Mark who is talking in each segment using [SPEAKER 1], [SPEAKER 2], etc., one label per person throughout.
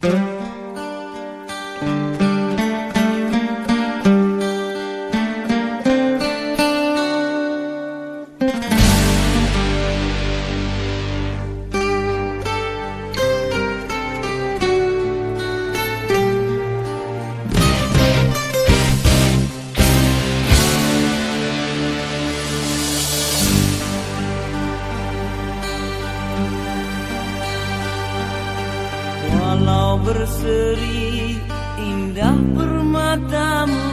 [SPEAKER 1] Mm-hmm. walau berseri indah permatamu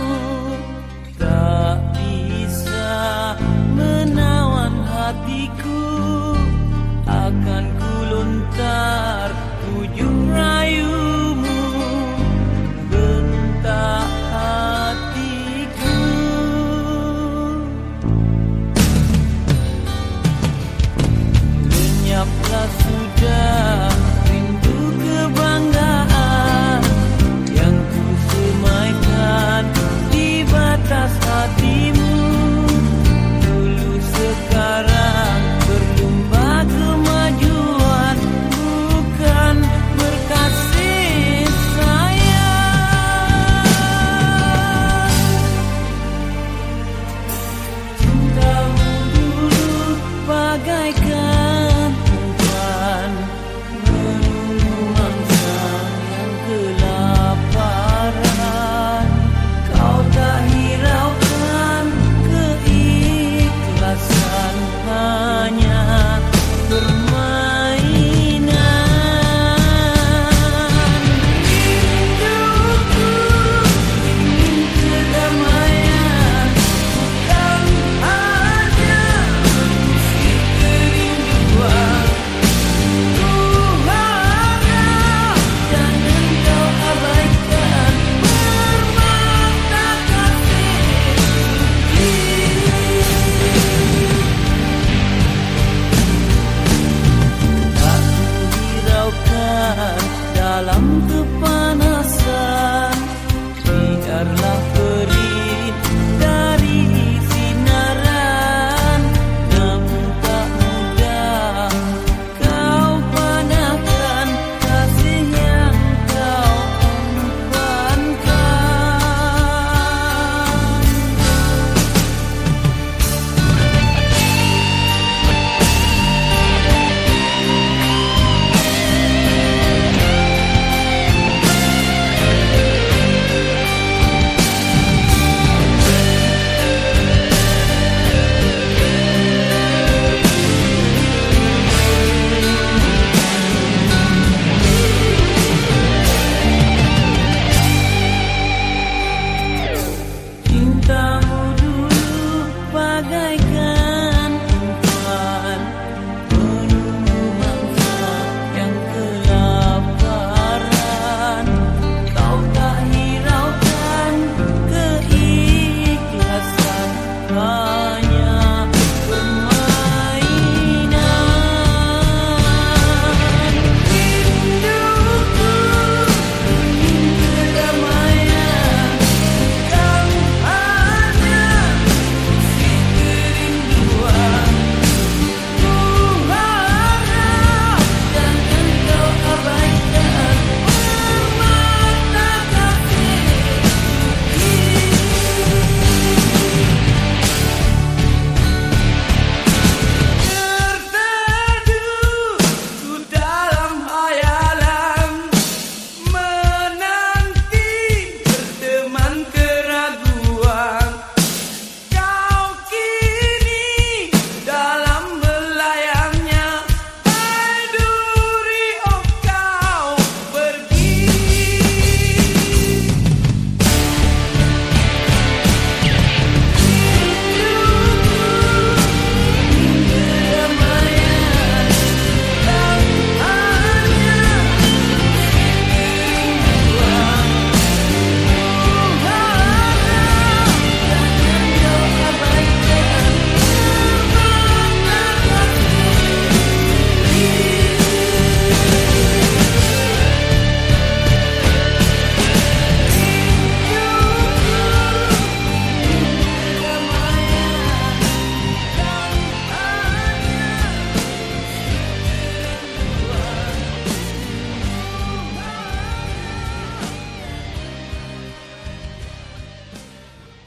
[SPEAKER 1] tak bisa menawan hatiku. Akan kuluntar ujung rayumu bentak hatiku. Lenyaplah sudah